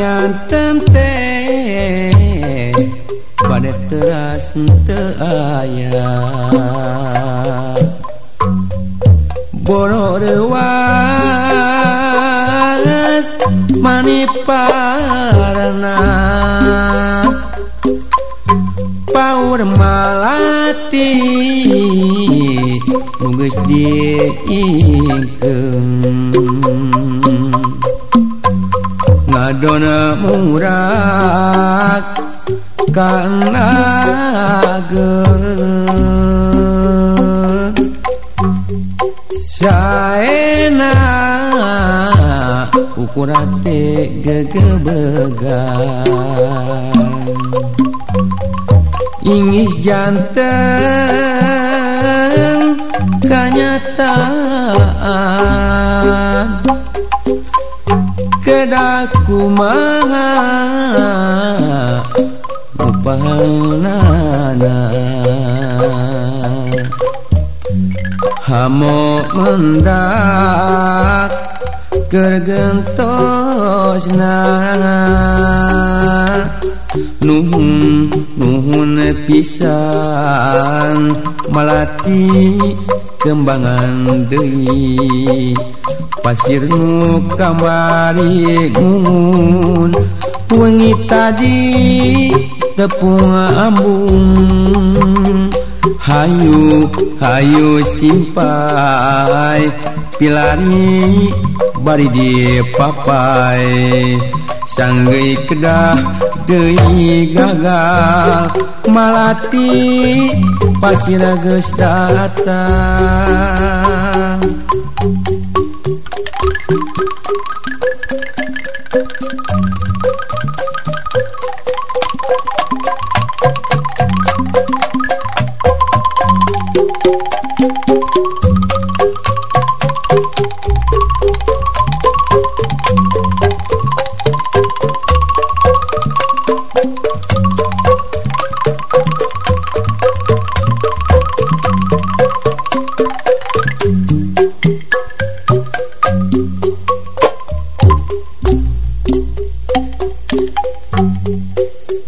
panyantente badai teras te aya boro rewas maniparana paur malati nugas diingkeung ngadona murak kana Saena ukurate gegebegan. Ingis jantan kenyataan kumaha rupanana hamo mendak kergentosna nuhun nuhun pisan melati kembangan deui. pasir nu kamari kembaliun wengi tadi tepung ambung Hayu Hayu simpai pilari bari di papai. Sanggei kedah deui gagal malati pasir geus datang.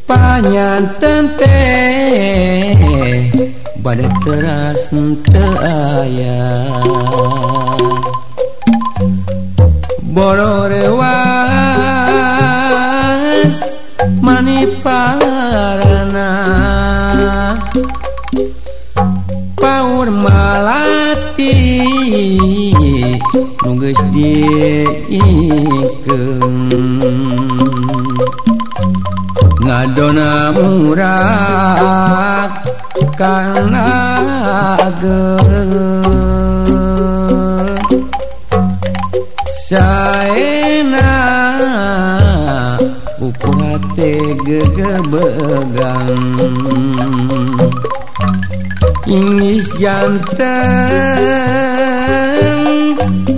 Panyantente badai teras te aya boro paur malati nunggus diikeun ngadona murak karena Saena ukur hati gegebegan Ingis jantan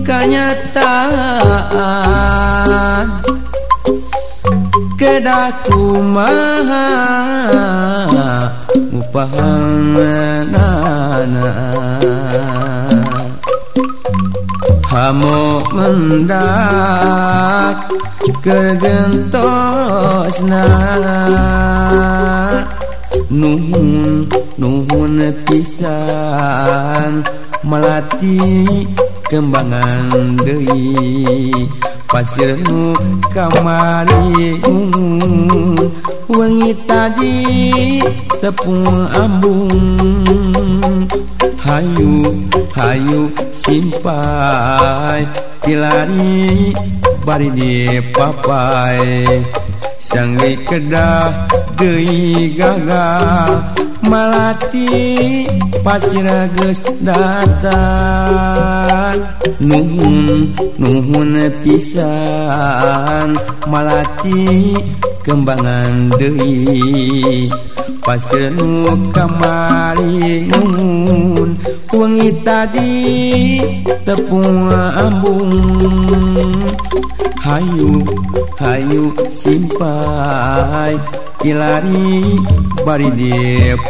kenyataan. Kedaku maha upahanana hamo mendak kergentosna nuhun nuhun pisan melati kembangan pasir nu kamari wengi tadi tepung ambung. Hayu Hayu simpai tilari bari di papai. Sangli kedah deui gagal Malati pasirages datang Nuhun Nuhun pisan Malati Kembangan deui Pasir nu kamari Nuhun Wengi tadi Tepung ambung. Hayu Hayu simpai. Ilari bari di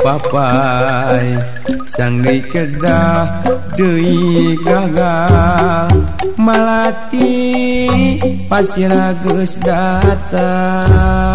papai. Sangge kedah Dewi gagal. Malati Pasiragus datang.